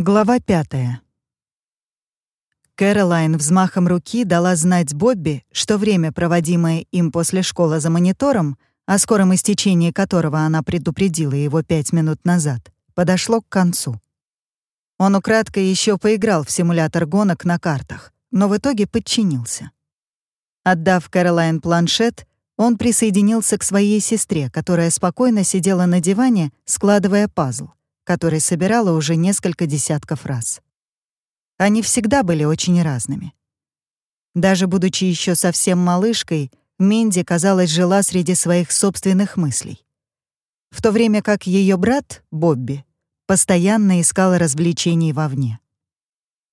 Глава пятая. Кэролайн взмахом руки дала знать Бобби, что время, проводимое им после школы за монитором, о скором истечении которого она предупредила его пять минут назад, подошло к концу. Он украдкой еще поиграл в симулятор гонок на картах, но в итоге подчинился. Отдав Кэролайн планшет, он присоединился к своей сестре, которая спокойно сидела на диване, складывая пазл который собирала уже несколько десятков раз. Они всегда были очень разными. Даже будучи еще совсем малышкой, Минди, казалось, жила среди своих собственных мыслей. В то время как ее брат, Бобби, постоянно искал развлечений вовне.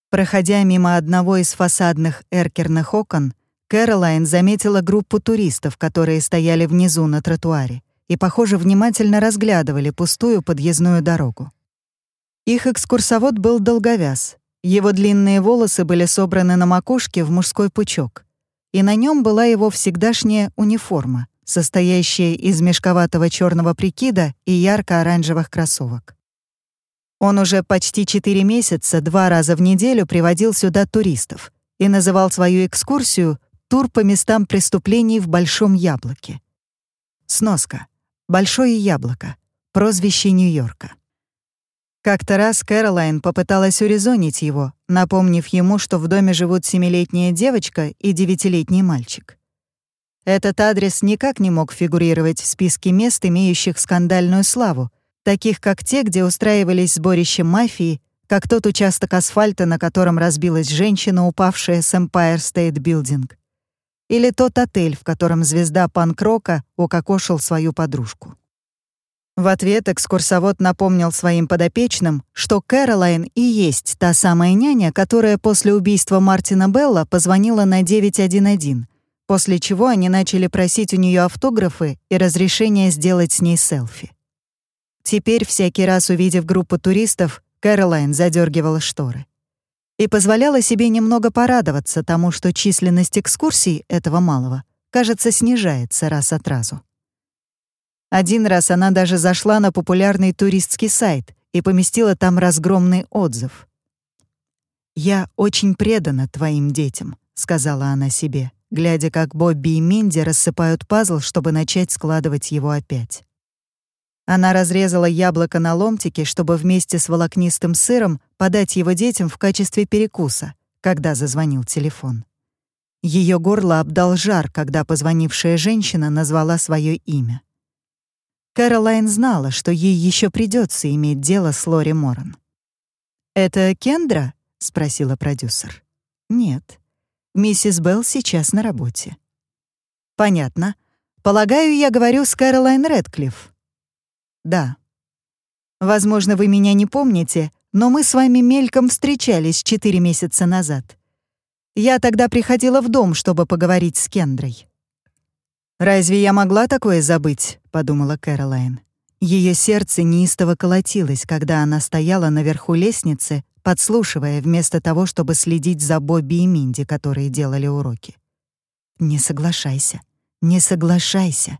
Проходя мимо одного из фасадных эркерных окон, Кэролайн заметила группу туристов, которые стояли внизу на тротуаре и, похоже, внимательно разглядывали пустую подъездную дорогу. Их экскурсовод был долговяз. Его длинные волосы были собраны на макушке в мужской пучок. И на нем была его всегдашняя униформа, состоящая из мешковатого черного прикида и ярко-оранжевых кроссовок. Он уже почти четыре месяца два раза в неделю приводил сюда туристов и называл свою экскурсию «Тур по местам преступлений в Большом Яблоке». Сноска. Большое яблоко. Прозвище Нью-Йорка. Как-то раз Кэролайн попыталась урезонить его, напомнив ему, что в доме живут семилетняя девочка и девятилетний мальчик. Этот адрес никак не мог фигурировать в списке мест, имеющих скандальную славу, таких как те, где устраивались сборища мафии, как тот участок асфальта, на котором разбилась женщина, упавшая с Empire State Building — или тот отель, в котором звезда панк-рока укокошил свою подружку. В ответ экскурсовод напомнил своим подопечным, что Кэролайн и есть та самая няня, которая после убийства Мартина Белла позвонила на 911, после чего они начали просить у нее автографы и разрешение сделать с ней селфи. Теперь, всякий раз увидев группу туристов, Кэролайн задергивала шторы и позволяла себе немного порадоваться тому, что численность экскурсий этого малого, кажется, снижается раз от разу. Один раз она даже зашла на популярный туристский сайт и поместила там разгромный отзыв. «Я очень предана твоим детям», — сказала она себе, глядя, как Бобби и Минди рассыпают пазл, чтобы начать складывать его опять. Она разрезала яблоко на ломтики, чтобы вместе с волокнистым сыром подать его детям в качестве перекуса, когда зазвонил телефон. Ее горло обдал жар, когда позвонившая женщина назвала свое имя. Кэролайн знала, что ей еще придется иметь дело с Лори Моран. «Это Кендра?» — спросила продюсер. «Нет. Миссис Белл сейчас на работе». «Понятно. Полагаю, я говорю с Кэролайн Рэдклифф». Да. Возможно, вы меня не помните, но мы с вами мельком встречались четыре месяца назад. Я тогда приходила в дом, чтобы поговорить с Кендрой. «Разве я могла такое забыть?» — подумала Кэролайн. Ее сердце неистово колотилось, когда она стояла наверху лестницы, подслушивая вместо того, чтобы следить за Бобби и Минди, которые делали уроки. «Не соглашайся, не соглашайся.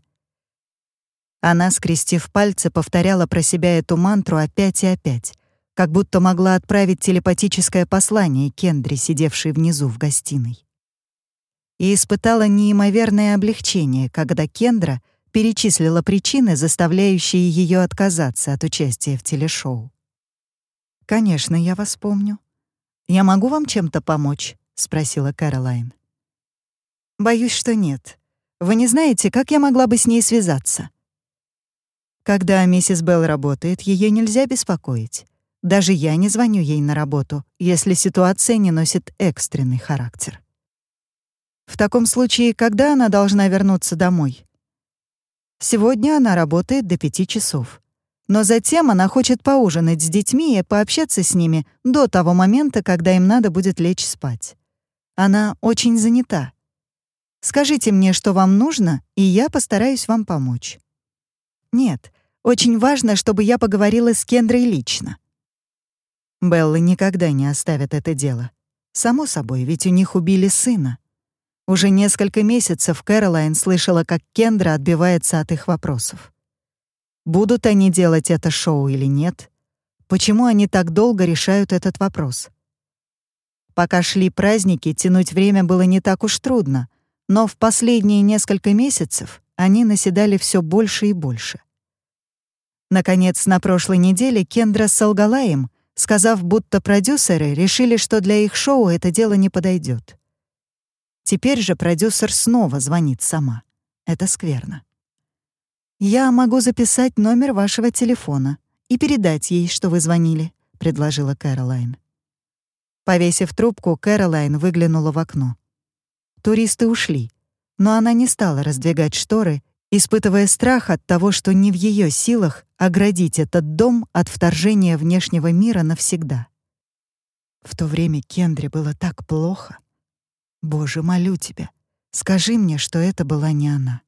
Она, скрестив пальцы, повторяла про себя эту мантру опять и опять, как будто могла отправить телепатическое послание Кендри, сидевшей внизу в гостиной. И испытала неимоверное облегчение, когда Кендра перечислила причины, заставляющие ее отказаться от участия в телешоу. «Конечно, я вас помню. Я могу вам чем-то помочь?» — спросила Кэролайн. «Боюсь, что нет. Вы не знаете, как я могла бы с ней связаться?» Когда миссис Белл работает, ее нельзя беспокоить. Даже я не звоню ей на работу, если ситуация не носит экстренный характер. В таком случае, когда она должна вернуться домой? Сегодня она работает до пяти часов. Но затем она хочет поужинать с детьми и пообщаться с ними до того момента, когда им надо будет лечь спать. Она очень занята. Скажите мне, что вам нужно, и я постараюсь вам помочь. Нет, очень важно, чтобы я поговорила с Кендрой лично. Беллы никогда не оставят это дело. Само собой, ведь у них убили сына. Уже несколько месяцев Кэролайн слышала, как Кендра отбивается от их вопросов. Будут они делать это шоу или нет? почему они так долго решают этот вопрос. Пока шли праздники, тянуть время было не так уж трудно, но в последние несколько месяцев они наседали все больше и больше. Наконец, на прошлой неделе Кендра солгала им, сказав, будто продюсеры решили, что для их шоу это дело не подойдет. Теперь же продюсер снова звонит сама. Это скверно. «Я могу записать номер вашего телефона и передать ей, что вы звонили», — предложила Кэролайн. Повесив трубку, Кэролайн выглянула в окно. Туристы ушли, но она не стала раздвигать шторы, испытывая страх от того, что не в ее силах оградить этот дом от вторжения внешнего мира навсегда. В то время Кендре было так плохо. Боже, молю тебя, скажи мне, что это была не она.